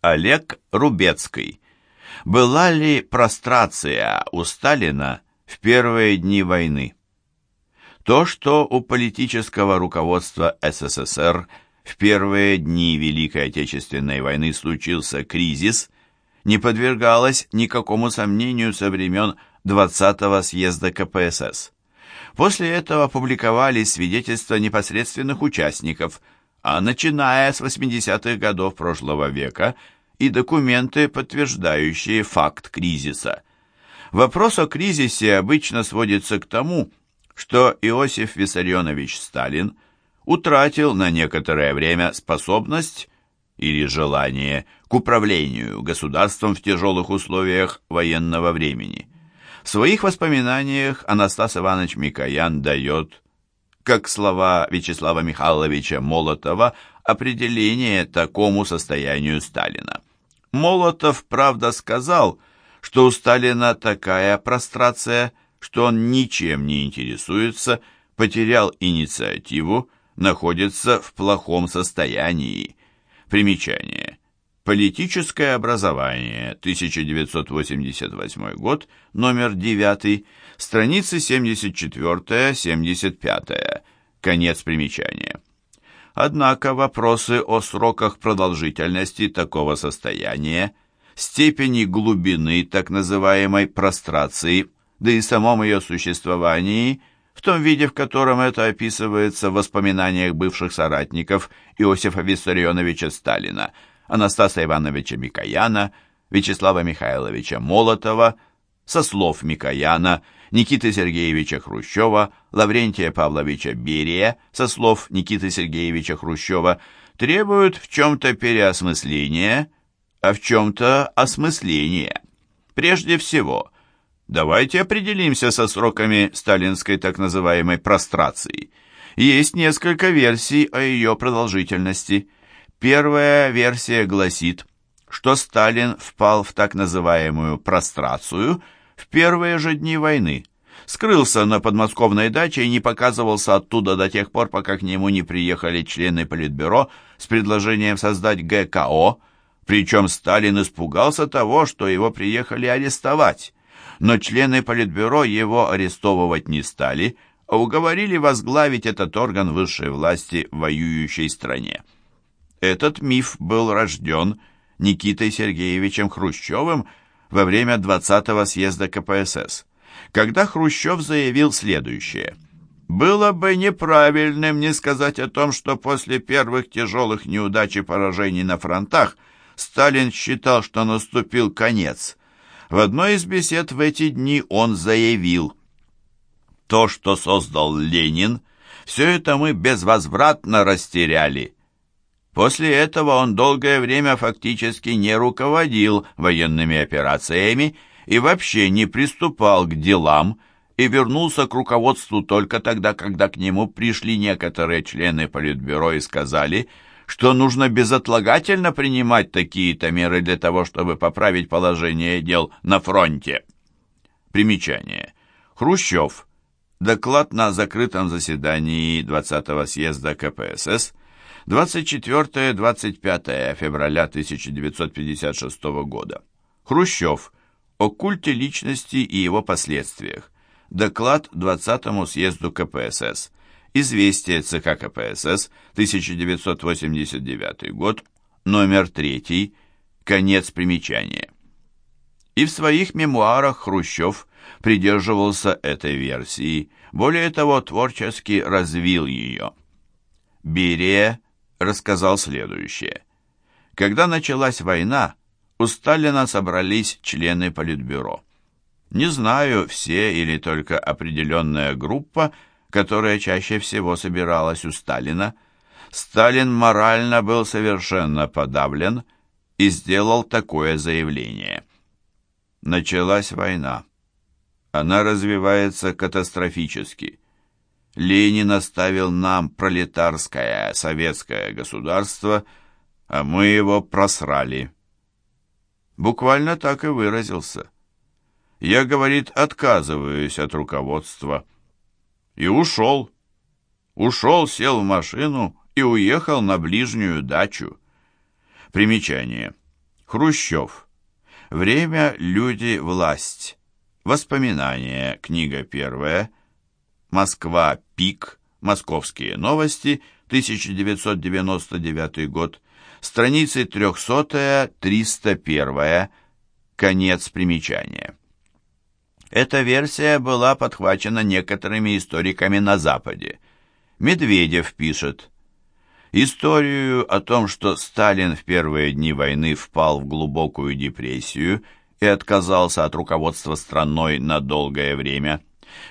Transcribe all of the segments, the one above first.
Олег Рубецкий. Была ли прострация у Сталина в первые дни войны? То, что у политического руководства СССР в первые дни Великой Отечественной войны случился кризис, не подвергалось никакому сомнению со времен 20-го съезда КПСС. После этого публиковались свидетельства непосредственных участников, а начиная с 80-х годов прошлого века и документы, подтверждающие факт кризиса. Вопрос о кризисе обычно сводится к тому, что Иосиф Виссарионович Сталин утратил на некоторое время способность или желание к управлению государством в тяжелых условиях военного времени. В своих воспоминаниях Анастас Иванович Микоян дает, как слова Вячеслава Михайловича Молотова, определение такому состоянию Сталина. Молотов, правда, сказал, что у Сталина такая прострация, что он ничем не интересуется, потерял инициативу, находится в плохом состоянии. Примечание. Политическое образование, 1988 год, номер 9, страницы 74-75, конец примечания. Однако вопросы о сроках продолжительности такого состояния, степени глубины так называемой прострации, да и самом ее существовании, в том виде, в котором это описывается в воспоминаниях бывших соратников Иосифа Виссарионовича Сталина – Анастаса Ивановича Микояна, Вячеслава Михайловича Молотова, со слов Микояна, Никиты Сергеевича Хрущева, Лаврентия Павловича Берия, со слов Никиты Сергеевича Хрущева, требуют в чем-то переосмысления, а в чем-то осмысления. Прежде всего, давайте определимся со сроками сталинской так называемой прострации. Есть несколько версий о ее продолжительности – Первая версия гласит, что Сталин впал в так называемую прострацию в первые же дни войны, скрылся на подмосковной даче и не показывался оттуда до тех пор, пока к нему не приехали члены Политбюро с предложением создать ГКО, причем Сталин испугался того, что его приехали арестовать. Но члены Политбюро его арестовывать не стали, а уговорили возглавить этот орган высшей власти в воюющей стране. Этот миф был рожден Никитой Сергеевичем Хрущевым во время 20-го съезда КПСС, когда Хрущев заявил следующее. «Было бы неправильным не сказать о том, что после первых тяжелых неудач и поражений на фронтах Сталин считал, что наступил конец. В одной из бесед в эти дни он заявил, «То, что создал Ленин, все это мы безвозвратно растеряли». После этого он долгое время фактически не руководил военными операциями и вообще не приступал к делам, и вернулся к руководству только тогда, когда к нему пришли некоторые члены Политбюро и сказали, что нужно безотлагательно принимать такие-то меры для того, чтобы поправить положение дел на фронте. Примечание. Хрущев. Доклад на закрытом заседании 20-го съезда КПСС 24-25 февраля 1956 года. Хрущев. О культе личности и его последствиях. Доклад 20-му съезду КПСС. Известие ЦК КПСС, 1989 год, номер 3, конец примечания. И в своих мемуарах Хрущев придерживался этой версии, более того, творчески развил ее. Берия рассказал следующее. Когда началась война, у Сталина собрались члены Политбюро. Не знаю, все или только определенная группа, которая чаще всего собиралась у Сталина. Сталин морально был совершенно подавлен и сделал такое заявление. Началась война. Она развивается катастрофически. Ленин оставил нам пролетарское советское государство, а мы его просрали. Буквально так и выразился. Я, говорит, отказываюсь от руководства. И ушел. Ушел, сел в машину и уехал на ближнюю дачу. Примечание. Хрущев. Время, люди, власть. Воспоминания. Книга первая. Москва. Пик. Московские новости. 1999 год. Страницы 300-301. Конец примечания. Эта версия была подхвачена некоторыми историками на Западе. Медведев пишет, Историю о том, что Сталин в первые дни войны впал в глубокую депрессию и отказался от руководства страной на долгое время,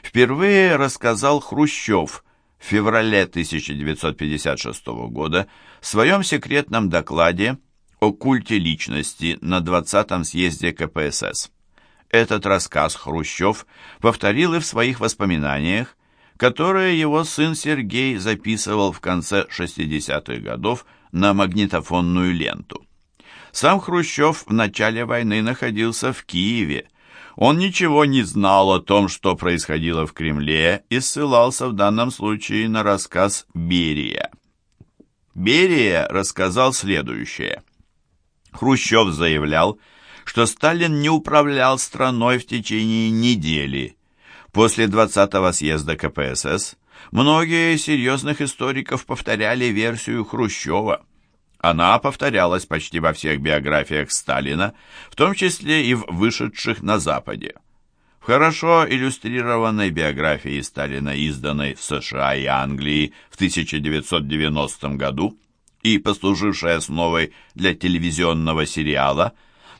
впервые рассказал Хрущев в феврале 1956 года в своем секретном докладе о культе личности на 20-м съезде КПСС. Этот рассказ Хрущев повторил и в своих воспоминаниях, которые его сын Сергей записывал в конце 60-х годов на магнитофонную ленту. Сам Хрущев в начале войны находился в Киеве. Он ничего не знал о том, что происходило в Кремле, и ссылался в данном случае на рассказ Берия. Берия рассказал следующее. Хрущев заявлял, что Сталин не управлял страной в течение недели, После 20-го съезда КПСС многие серьезных историков повторяли версию Хрущева. Она повторялась почти во всех биографиях Сталина, в том числе и в вышедших на Западе. Хорошо иллюстрированной биографии Сталина, изданной в США и Англии в 1990 году и послужившей основой для телевизионного сериала,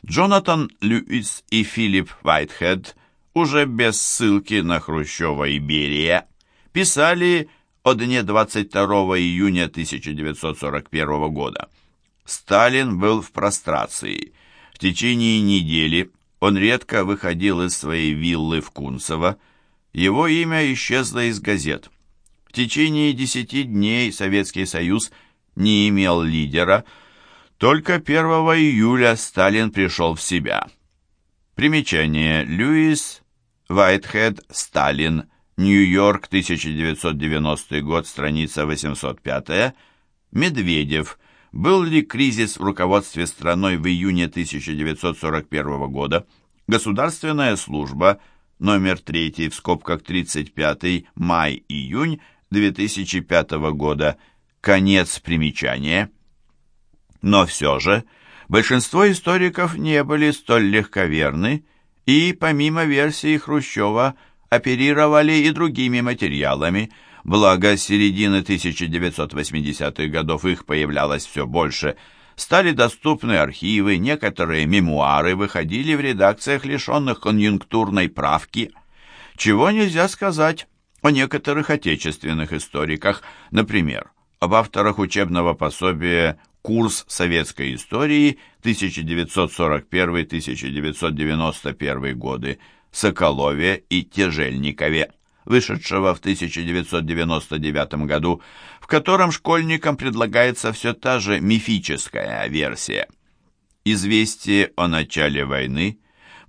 Джонатан Льюис и Филипп Вайтхед уже без ссылки на Хрущева и Берия, писали о дне 22 июня 1941 года. Сталин был в прострации. В течение недели он редко выходил из своей виллы в Кунцево. Его имя исчезло из газет. В течение десяти дней Советский Союз не имел лидера. Только 1 июля Сталин пришел в себя. Примечание. Льюис Вайтхед, Сталин, Нью-Йорк, 1990 год, страница 805. Медведев. Был ли кризис в руководстве страной в июне 1941 года? Государственная служба, номер 3, в скобках 35, май-июнь 2005 года. Конец примечания. Но все же, большинство историков не были столь легковерны, и, помимо версии Хрущева, оперировали и другими материалами, благо с середины 1980-х годов их появлялось все больше, стали доступны архивы, некоторые мемуары выходили в редакциях, лишенных конъюнктурной правки, чего нельзя сказать о некоторых отечественных историках, например, об авторах учебного пособия Курс советской истории 1941-1991 годы. Соколове и Тяжельникове, вышедшего в 1999 году, в котором школьникам предлагается все та же мифическая версия. Известие о начале войны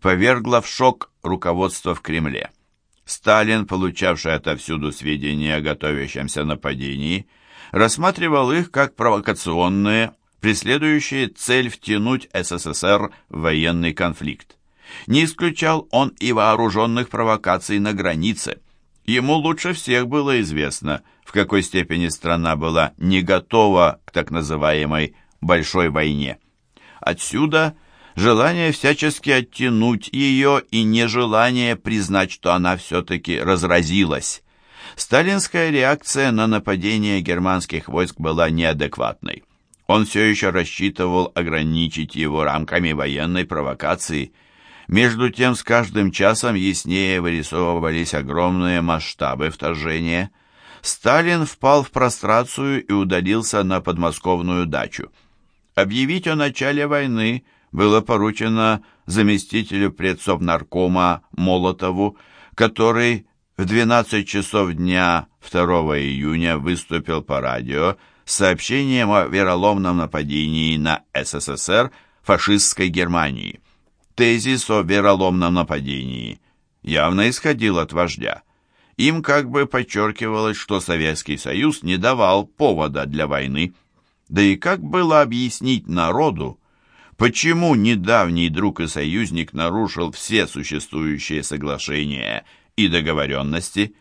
повергло в шок руководство в Кремле. Сталин, получавший отовсюду сведения о готовящемся нападении, рассматривал их как провокационные, преследующие цель втянуть СССР в военный конфликт. Не исключал он и вооруженных провокаций на границе. Ему лучше всех было известно, в какой степени страна была не готова к так называемой «большой войне». Отсюда желание всячески оттянуть ее и нежелание признать, что она все-таки разразилась. Сталинская реакция на нападение германских войск была неадекватной. Он все еще рассчитывал ограничить его рамками военной провокации. Между тем, с каждым часом яснее вырисовывались огромные масштабы вторжения. Сталин впал в прострацию и удалился на подмосковную дачу. Объявить о начале войны было поручено заместителю предсовнаркома Молотову, который в 12 часов дня 2 июня выступил по радио с сообщением о вероломном нападении на СССР фашистской Германии. Тезис о вероломном нападении явно исходил от вождя. Им как бы подчеркивалось, что Советский Союз не давал повода для войны. Да и как было объяснить народу, Почему недавний друг и союзник нарушил все существующие соглашения и договоренности?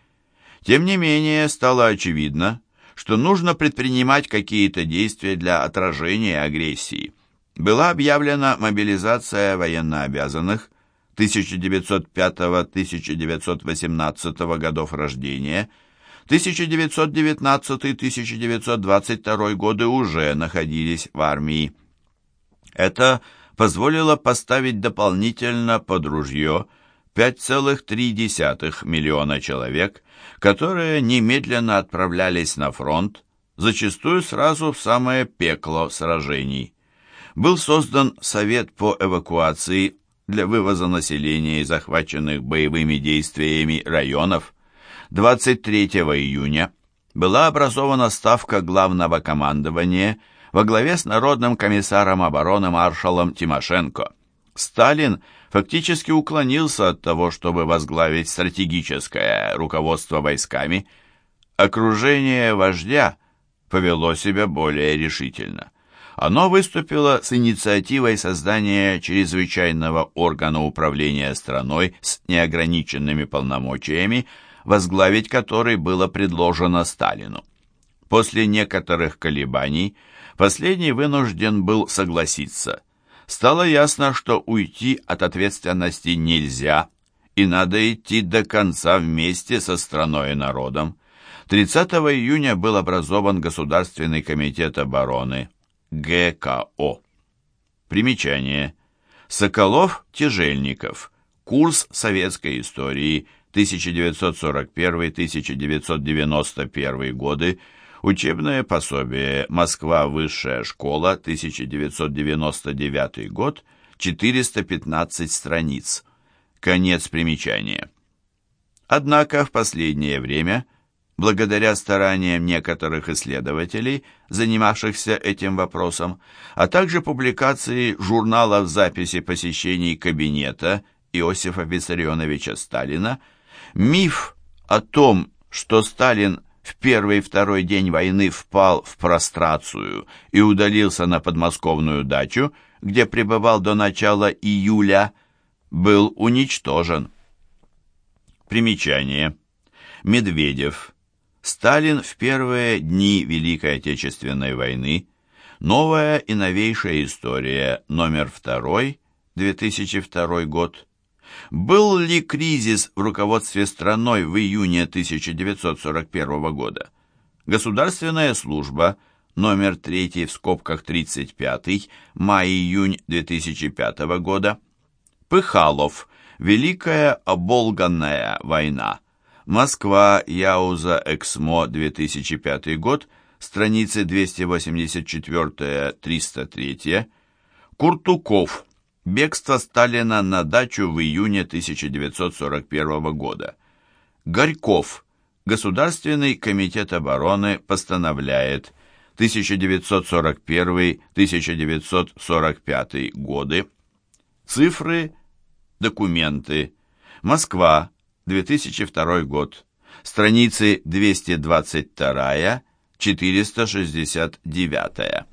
Тем не менее, стало очевидно, что нужно предпринимать какие-то действия для отражения агрессии. Была объявлена мобилизация военнообязанных 1905-1918 годов рождения, 1919-1922 годы уже находились в армии. Это позволило поставить дополнительно под ружье 5,3 миллиона человек, которые немедленно отправлялись на фронт, зачастую сразу в самое пекло сражений. Был создан Совет по эвакуации для вывоза населения из захваченных боевыми действиями районов. 23 июня была образована Ставка Главного командования – во главе с Народным комиссаром обороны маршалом Тимошенко. Сталин фактически уклонился от того, чтобы возглавить стратегическое руководство войсками. Окружение вождя повело себя более решительно. Оно выступило с инициативой создания чрезвычайного органа управления страной с неограниченными полномочиями, возглавить который было предложено Сталину. После некоторых колебаний Последний вынужден был согласиться. Стало ясно, что уйти от ответственности нельзя, и надо идти до конца вместе со страной и народом. 30 июня был образован Государственный комитет обороны, ГКО. Примечание. Соколов-Тяжельников. Курс советской истории 1941-1991 годы Учебное пособие «Москва. Высшая школа. 1999 год. 415 страниц». Конец примечания. Однако в последнее время, благодаря стараниям некоторых исследователей, занимавшихся этим вопросом, а также публикации журналов записи посещений кабинета Иосифа Виссарионовича Сталина, миф о том, что Сталин в первый и второй день войны впал в прострацию и удалился на подмосковную дачу, где пребывал до начала июля, был уничтожен. Примечание. Медведев. Сталин в первые дни Великой Отечественной войны. Новая и новейшая история. Номер 2. 2002 год. Был ли кризис в руководстве страной в июне 1941 года? Государственная служба, номер 3 в скобках 35, май-июнь 2005 года. Пыхалов, Великая оболганная война. Москва, Яуза, Эксмо, 2005 год, страницы 284-303. Куртуков, Бегство Сталина на дачу в июне 1941 года. Горьков. Государственный комитет обороны постановляет 1941-1945 годы. Цифры, документы. Москва, 2002 год. Страницы 222-469.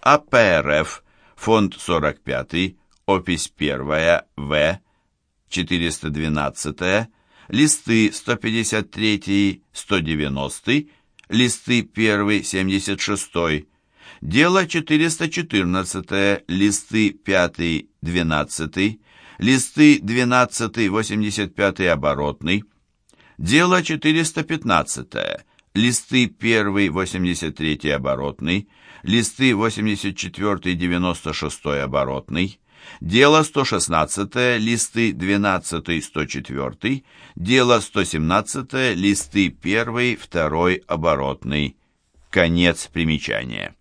АПРФ, фонд 45 опись 1, В, 412, листы 153, 190, листы 1, 76, дело 414, листы 5, 12, листы 12, 85 оборотный, дело 415, листы 1, 83 оборотный, листы 84, 96 оборотный, Дело 116, листы 12-104, дело 117, листы 1, 2, оборотный. Конец примечания.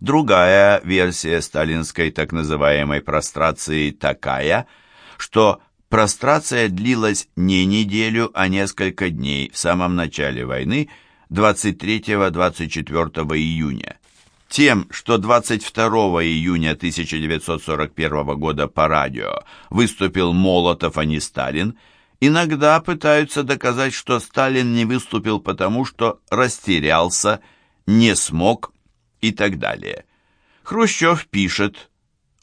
Другая версия сталинской так называемой прострации такая, что прострация длилась не неделю, а несколько дней в самом начале войны 23-24 июня. Тем, что 22 июня 1941 года по радио выступил Молотов, а не Сталин, иногда пытаются доказать, что Сталин не выступил потому, что растерялся, не смог и так далее. Хрущев пишет,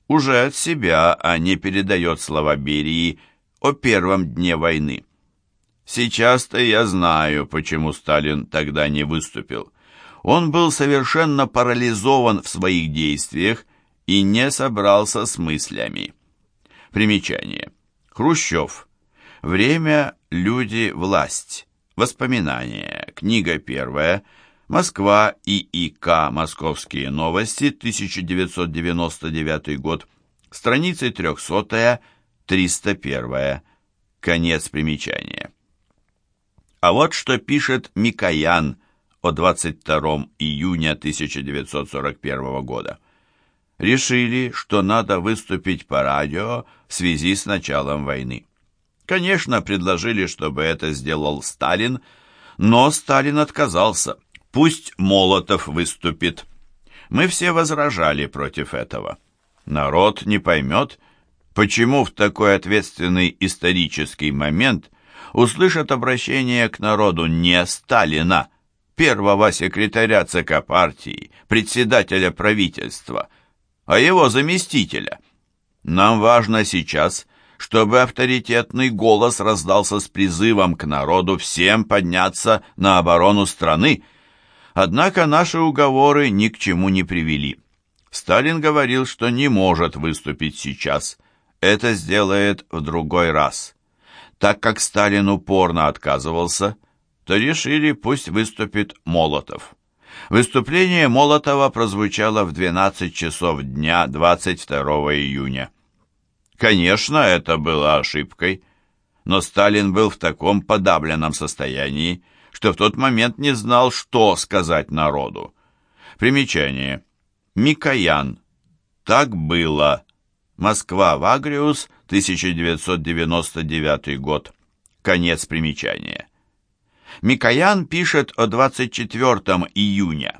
уже от себя, а не передает слова Берии о первом дне войны. Сейчас-то я знаю, почему Сталин тогда не выступил. Он был совершенно парализован в своих действиях и не собрался с мыслями. Примечание. Хрущев. Время, люди, власть. Воспоминания. Книга первая. Москва. ИИК. Московские новости. 1999 год. Страницы 300 301 Конец примечания. А вот что пишет Микоян о 22 июня 1941 года. Решили, что надо выступить по радио в связи с началом войны. Конечно, предложили, чтобы это сделал Сталин, но Сталин отказался. Пусть Молотов выступит. Мы все возражали против этого. Народ не поймет, почему в такой ответственный исторический момент услышат обращение к народу не Сталина, первого секретаря ЦК партии, председателя правительства, а его заместителя. Нам важно сейчас, чтобы авторитетный голос раздался с призывом к народу всем подняться на оборону страны. Однако наши уговоры ни к чему не привели. Сталин говорил, что не может выступить сейчас. Это сделает в другой раз. Так как Сталин упорно отказывался, то решили, пусть выступит Молотов. Выступление Молотова прозвучало в 12 часов дня 22 июня. Конечно, это было ошибкой, но Сталин был в таком подавленном состоянии, что в тот момент не знал, что сказать народу. Примечание. Микоян. Так было. Москва, Вагриус, 1999 год. Конец примечания. Микоян пишет о 24 июня.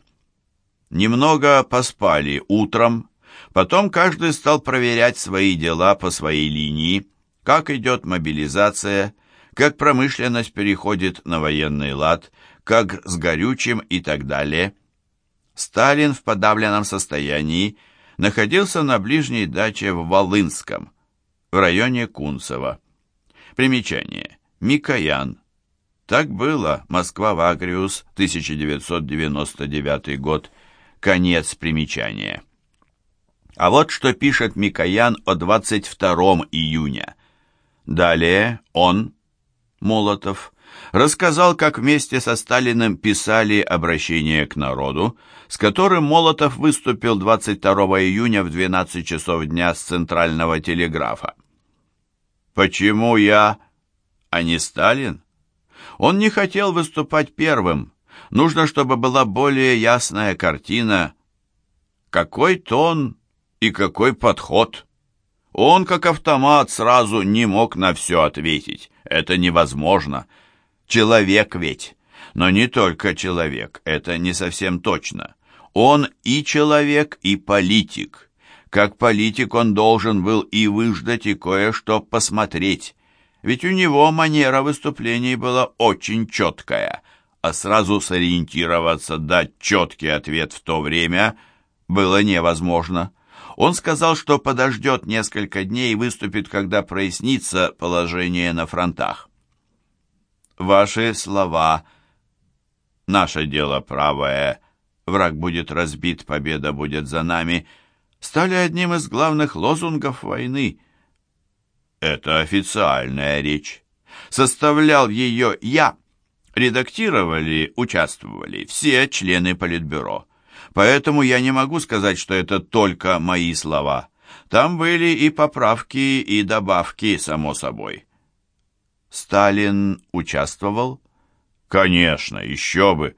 Немного поспали утром, потом каждый стал проверять свои дела по своей линии, как идет мобилизация, как промышленность переходит на военный лад, как с горючим и так далее. Сталин в подавленном состоянии находился на ближней даче в Волынском, в районе Кунцево. Примечание. Микоян. Так было. Москва, Вагриус, 1999 год. Конец примечания. А вот что пишет Микоян о 22 июня. Далее он, Молотов, рассказал, как вместе со Сталиным писали обращение к народу, с которым Молотов выступил 22 июня в 12 часов дня с Центрального телеграфа. «Почему я, а не Сталин?» Он не хотел выступать первым. Нужно, чтобы была более ясная картина. Какой тон и какой подход? Он, как автомат, сразу не мог на все ответить. Это невозможно. Человек ведь. Но не только человек, это не совсем точно. Он и человек, и политик. Как политик он должен был и выждать, и кое-что посмотреть. Ведь у него манера выступлений была очень четкая, а сразу сориентироваться, дать четкий ответ в то время было невозможно. Он сказал, что подождет несколько дней и выступит, когда прояснится положение на фронтах. Ваши слова «Наше дело правое», «Враг будет разбит, победа будет за нами» стали одним из главных лозунгов войны. Это официальная речь. Составлял ее я. Редактировали, участвовали все члены Политбюро. Поэтому я не могу сказать, что это только мои слова. Там были и поправки, и добавки, само собой. Сталин участвовал? Конечно, еще бы.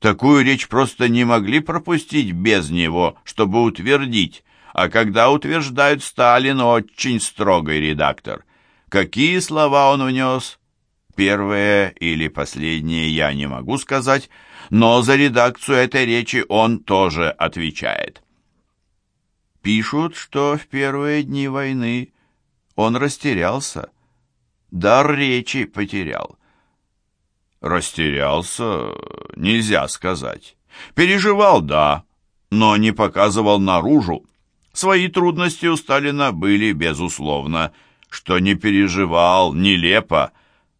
Такую речь просто не могли пропустить без него, чтобы утвердить. А когда утверждают Сталин очень строгий редактор. Какие слова он внес? Первые или последние я не могу сказать, но за редакцию этой речи он тоже отвечает. Пишут, что в первые дни войны он растерялся дар речи потерял. Растерялся, нельзя сказать. Переживал, да, но не показывал наружу. Свои трудности у Сталина были, безусловно, что не переживал, нелепо,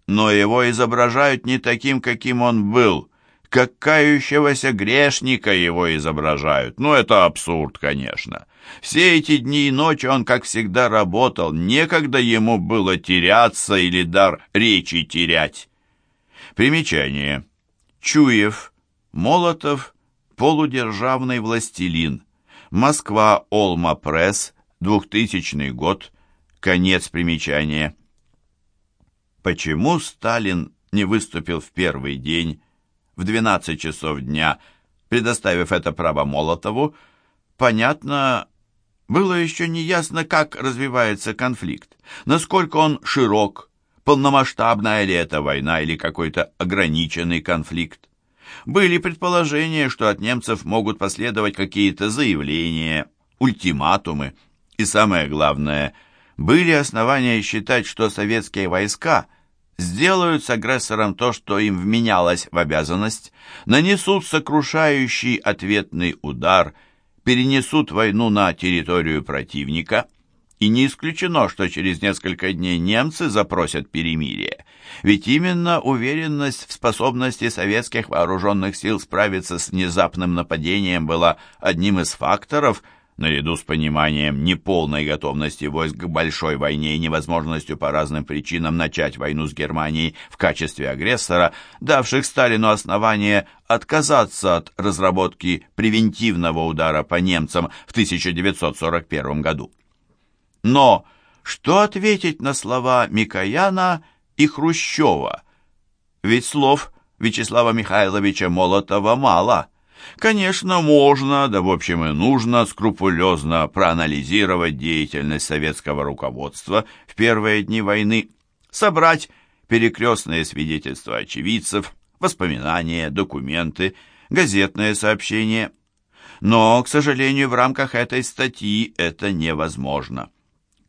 но его изображают не таким, каким он был, как кающегося грешника его изображают. Ну, это абсурд, конечно. Все эти дни и ночи он, как всегда, работал, некогда ему было теряться или дар речи терять. Примечание. Чуев, Молотов, полудержавный властелин. Москва, Олма Пресс, 2000 год, конец примечания. Почему Сталин не выступил в первый день, в 12 часов дня, предоставив это право Молотову, понятно, было еще не ясно, как развивается конфликт, насколько он широк, полномасштабная ли это война или какой-то ограниченный конфликт. Были предположения, что от немцев могут последовать какие-то заявления, ультиматумы. И самое главное, были основания считать, что советские войска сделают с агрессором то, что им вменялось в обязанность, нанесут сокрушающий ответный удар, перенесут войну на территорию противника – и не исключено, что через несколько дней немцы запросят перемирие. Ведь именно уверенность в способности советских вооруженных сил справиться с внезапным нападением была одним из факторов, наряду с пониманием неполной готовности войск к большой войне и невозможностью по разным причинам начать войну с Германией в качестве агрессора, давших Сталину основание отказаться от разработки превентивного удара по немцам в 1941 году. Но что ответить на слова Микояна и Хрущева? Ведь слов Вячеслава Михайловича Молотова мало. Конечно, можно, да в общем и нужно, скрупулезно проанализировать деятельность советского руководства в первые дни войны, собрать перекрестные свидетельства очевидцев, воспоминания, документы, газетные сообщения. Но, к сожалению, в рамках этой статьи это невозможно.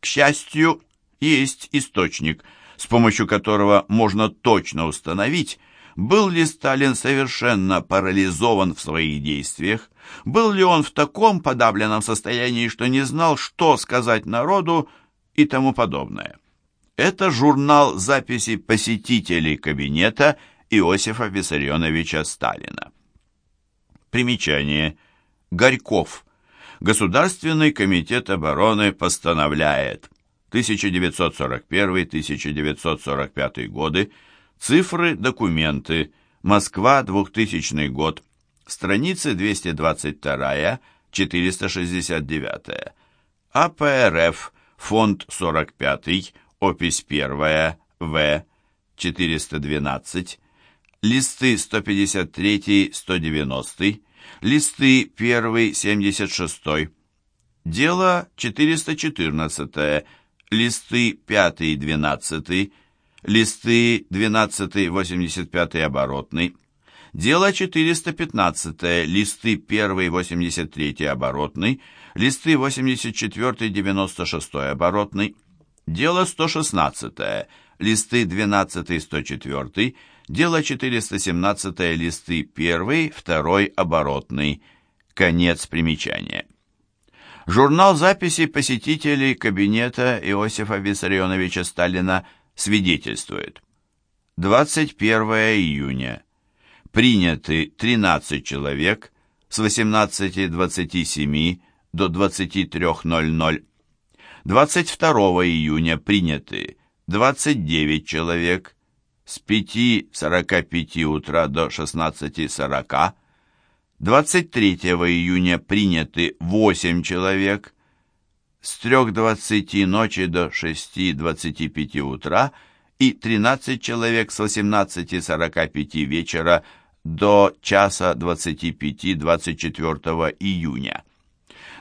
К счастью, есть источник, с помощью которого можно точно установить, был ли Сталин совершенно парализован в своих действиях, был ли он в таком подавленном состоянии, что не знал, что сказать народу и тому подобное. Это журнал записи посетителей кабинета Иосифа Виссарионовича Сталина. Примечание. Горьков. Государственный комитет обороны постановляет 1941-1945 годы, цифры, документы, Москва, 2000 год, страницы 222-469, АПРФ, фонд 45, опись 1, В, 412, листы 153-190, Листы 1, 76. Дело 414. Листы 5, 12. Листы 12, 85 оборотный. Дело 415. Листы 1, 83 оборотный. Листы 84, 96 оборотный. Дело 116. Листы 12, 104. Дело 417 листы 1, 2 оборотный. Конец примечания. Журнал записи посетителей кабинета Иосифа Виссарионовича Сталина свидетельствует. 21 июня. Приняты 13 человек с 18.27 до 23.00. 22 июня приняты 29 человек с 5.45 утра до 16.40. 23 июня приняты 8 человек с 3.20 ночи до 6.25 утра и 13 человек с 18.45 вечера до часа 25 24 июня.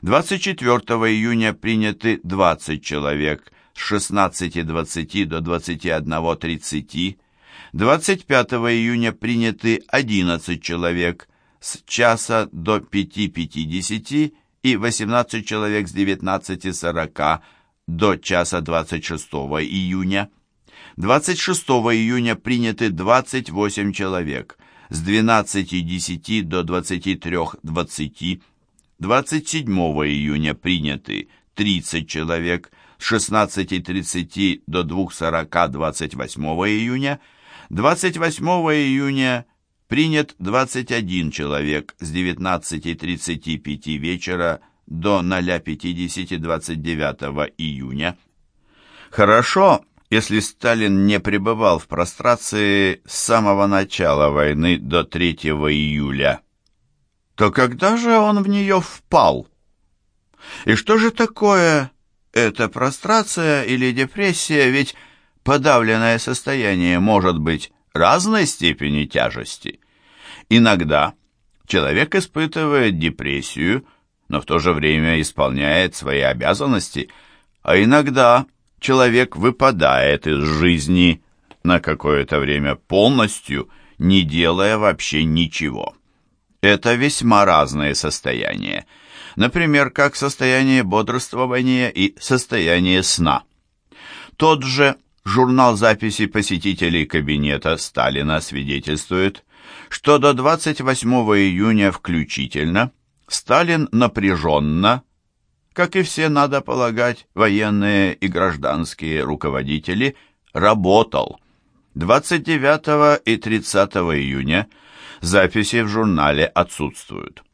24 июня приняты 20 человек с 16.20 до 21.30 25 июня приняты 11 человек с часа до 5.50 и 18 человек с 19.40 до часа 26 июня. 26 июня приняты 28 человек с 12.10 до 23.20, 27 июня приняты 30 человек, с 16.30 до 2.40 28 июня, 28 июня принят 21 человек с 19.35 вечера до 0.50 29 июня. Хорошо, если Сталин не пребывал в прострации с самого начала войны до 3 июля. То когда же он в нее впал? И что же такое эта прострация или депрессия, ведь подавленное состояние может быть разной степени тяжести. Иногда человек испытывает депрессию, но в то же время исполняет свои обязанности, а иногда человек выпадает из жизни на какое-то время полностью, не делая вообще ничего. Это весьма разные состояния. Например, как состояние бодрствования и состояние сна. Тот же журнал записи посетителей кабинета Сталина свидетельствует, что до 28 июня включительно Сталин напряженно, как и все, надо полагать, военные и гражданские руководители, работал. 29 и 30 июня записи в журнале отсутствуют.